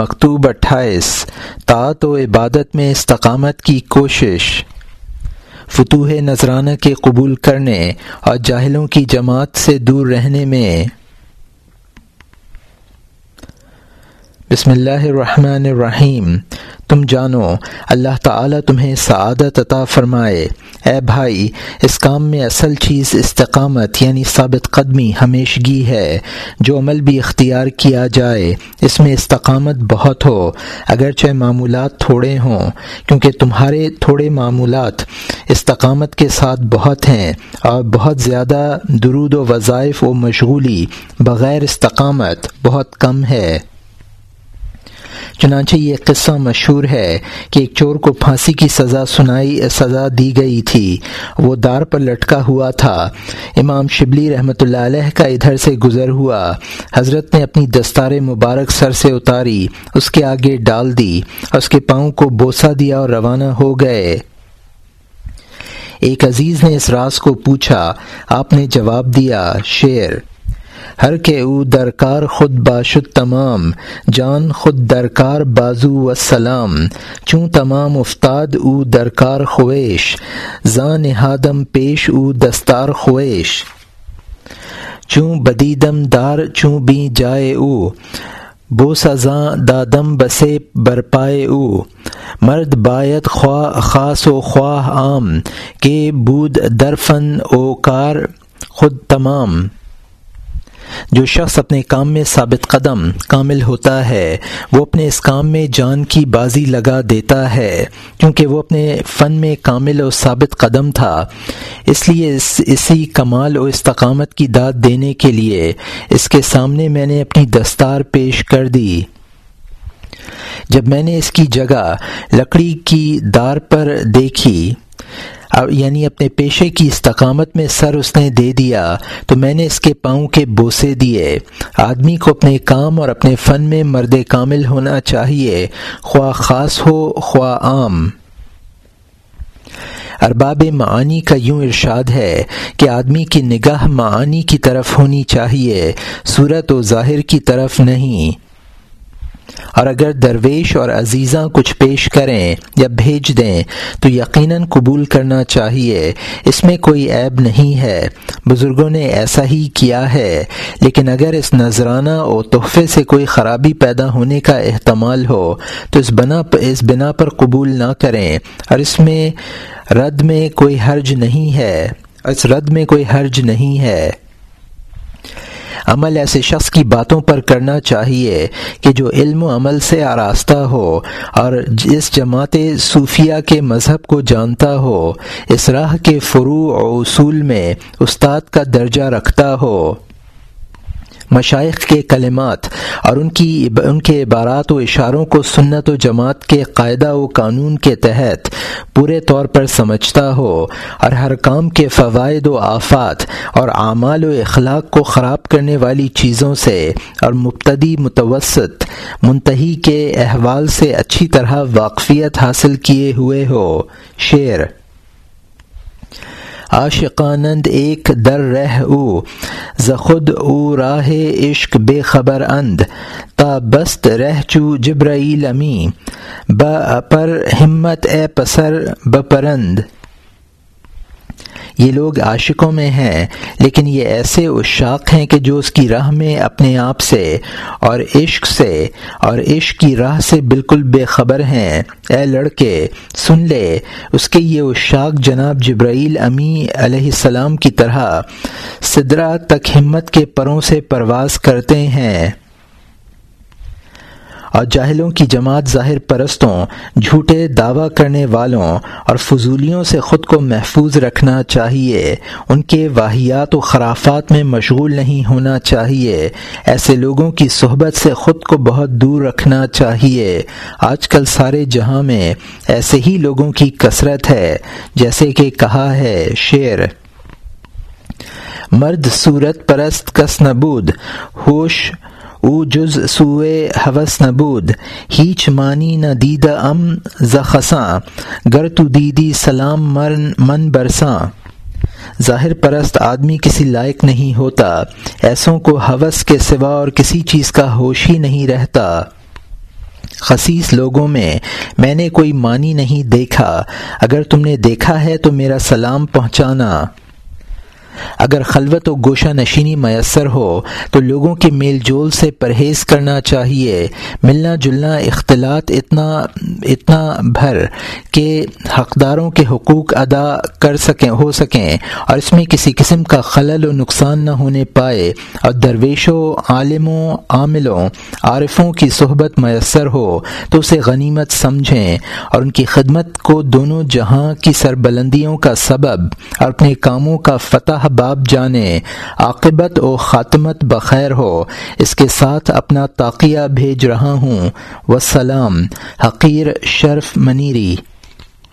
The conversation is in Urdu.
مکتوب اٹھائیس، طاعت و عبادت میں استقامت کی کوشش۔ فتوح نذرانہ کے قبول کرنے اور جاہلوں کی جماعت سے دور رہنے میں۔ بسم اللہ الرحمن الرحیم۔ تم جانو، اللہ تعالیٰ تمہیں سعادت عطا فرمائے۔ اے بھائی، اس کام میں اصل چیز استقامت یعنی ثابت قدمی ہمیشگی ہے۔ جو عمل بھی اختیار کیا جائے، اس میں استقامت بہت ہو۔ اگرچہ معمولات تھوڑے ہوں، کیونکہ تمہارے تھوڑے معمولات استقامت کے ساتھ بہت ہیں اور بہت زیادہ درود و وظائف و مشغولی بغیر استقامت بہت کم ہے۔ چنانچہ یہ قصہ مشہور ہے کہ ایک چور کو پھانسی کی سزا سنائی، سزا دی گئی تھی۔ وہ دار پر لٹکا ہوا تھا۔ امام شبلی رحمۃ اللہ علیہ کا ادھر سے گزر ہوا۔ حضرت نے اپنی دستار مبارک سر سے اتاری، اس کے آگے ڈال دی اور اس کے پاؤں کو بوسا دیا اور روانہ ہو گئے۔ ایک عزیز نے اس راز کو پوچھا، آپ نے جواب دیا، شعر۔ ہر کے او درکار خود باشد تمام، جان خود درکار بازو و سلام، چوں تمام افتاد او درکار خویش، زان ہادم پیش او دستار خویش۔ چوں بدیدم دار چوں بھی جائے او، بو سزاں دادم بسے برپائے او۔ مرد باید خواہ خاص و خواہ عام کہ بود درفن او کار خود تمام۔ جو شخص اپنے کام میں ثابت قدم کامل ہوتا ہے، وہ اپنے اس کام میں جان کی بازی لگا دیتا ہے، کیونکہ وہ اپنے فن میں کامل و ثابت قدم تھا۔ اس لیے اس، اسی کمال و استقامت کی داد دینے کے لیے اس کے سامنے میں نے اپنی دستار پیش کر دی۔ جب میں نے اس کی جگہ لکڑی کی دار پر دیکھی یعنی اپنے پیشے کی استقامت میں سر اس نے دے دیا تو میں نے اس کے پاؤں کے بوسے دیے۔ آدمی کو اپنے کام اور اپنے فن میں مرد کامل ہونا چاہیے۔ خواہ خاص ہو، خواہ عام۔ ارباب معانی کا یوں ارشاد ہے کہ آدمی کی نگاہ معانی کی طرف ہونی چاہیے۔ صورت و ظاہر کی طرف نہیں۔ اور اگر درویش اور عزیزاں کچھ پیش کریں یا بھیج دیں، تو یقیناً قبول کرنا چاہیے۔ اس میں کوئی عیب نہیں ہے۔ بزرگوں نے ایسا ہی کیا ہے۔ لیکن اگر اس نذرانہ اور تحفے سے کوئی خرابی پیدا ہونے کا احتمال ہو، تو اس بنا اس بنا پر قبول نہ کریں۔ اور اس میں رد میں کوئی حرج نہیں ہے۔ اس رد میں کوئی حرج نہیں ہے۔ عمل ایسے شخص کی باتوں پر کرنا چاہیے کہ جو علم و عمل سے آراستہ ہو اور جس جماعت صوفیہ کے مذہب کو جانتا ہو، اس راہ کے فروع و اصول میں استاد کا درجہ رکھتا ہو۔ مشائق کے کلمات اور ان کی ان کے عبارات و اشاروں کو سنت و جماعت کے قاعدہ و قانون کے تحت پورے طور پر سمجھتا ہو اور ہر کام کے فوائد و آفات اور اعمال و اخلاق کو خراب کرنے والی چیزوں سے اور مبتدی، متوسط منتحی کے احوال سے اچھی طرح واقفیت حاصل کیے ہوئے ہو۔ شعر عاشقانند ایک در رہ او زخود او راہ عشق بے خبر اند، تا بست رہ چو جبرائیل امی پر ہمت اے پسر بپرند۔ یہ لوگ عاشقوں میں ہیں، لیکن یہ ایسے اشاق ہیں کہ جو اس کی راہ میں اپنے آپ سے اور عشق سے اور عشق کی راہ سے بالکل بے خبر ہیں۔ اے لڑکے، سن لے، اس کے یہ اشاق جناب جبرائیل امی علیہ السلام کی طرح سدرا تک ہمت کے پروں سے پرواز کرتے ہیں۔ اور جاہلوں کی جماعت ظاہر پرستوں، جھوٹے دعویٰ کرنے والوں اور فضولیوں سے خود کو محفوظ رکھنا چاہیے۔ ان کے واحیات و خرافات میں مشغول نہیں ہونا چاہیے۔ ایسے لوگوں کی صحبت سے خود کو بہت دور رکھنا چاہیے۔ آج کل سارے جہاں میں ایسے ہی لوگوں کی کثرت ہے، جیسے کہ کہا ہے شعر، مرد صورت پرست کس نبود، ہوش او جز سوئے حوث نبود، ہیچ مانی نہ دید ام زخساں گر تو دیدی سلام مرن من برساں ظاہر پرست آدمی کسی لائق نہیں ہوتا، ایسوں کو حوث کے سوا اور کسی چیز کا ہوش ہی نہیں رہتا۔ خصیص لوگوں میں میں نے کوئی معنی نہیں دیکھا، اگر تم نے دیکھا ہے تو میرا سلام پہنچانا۔ اگر خلوت و گوشہ نشینی میسر ہو، تو لوگوں کے میل جول سے پرہیز کرنا چاہیے۔ ملنا جلنا اختلاط اتنا اتنا بھر کہ حقداروں کے حقوق ادا کر سکیں، ہو سکیں۔ اور اس میں کسی قسم کا خلل و نقصان نہ ہونے پائے۔ اور درویشوں، عالموں، عاملوں، عارفوں کی صحبت میسر ہو، تو اسے غنیمت سمجھیں۔ اور ان کی خدمت کو دونوں جہاں کی سربلندیوں کا سبب اور اپنے کاموں کا فتح احباب جانے، عاقبت و خاتمت بخیر ہو، اس کے ساتھ اپنا تاقیہ بھیج رہا ہوں۔ وسلام، حقیر شرف منیری۔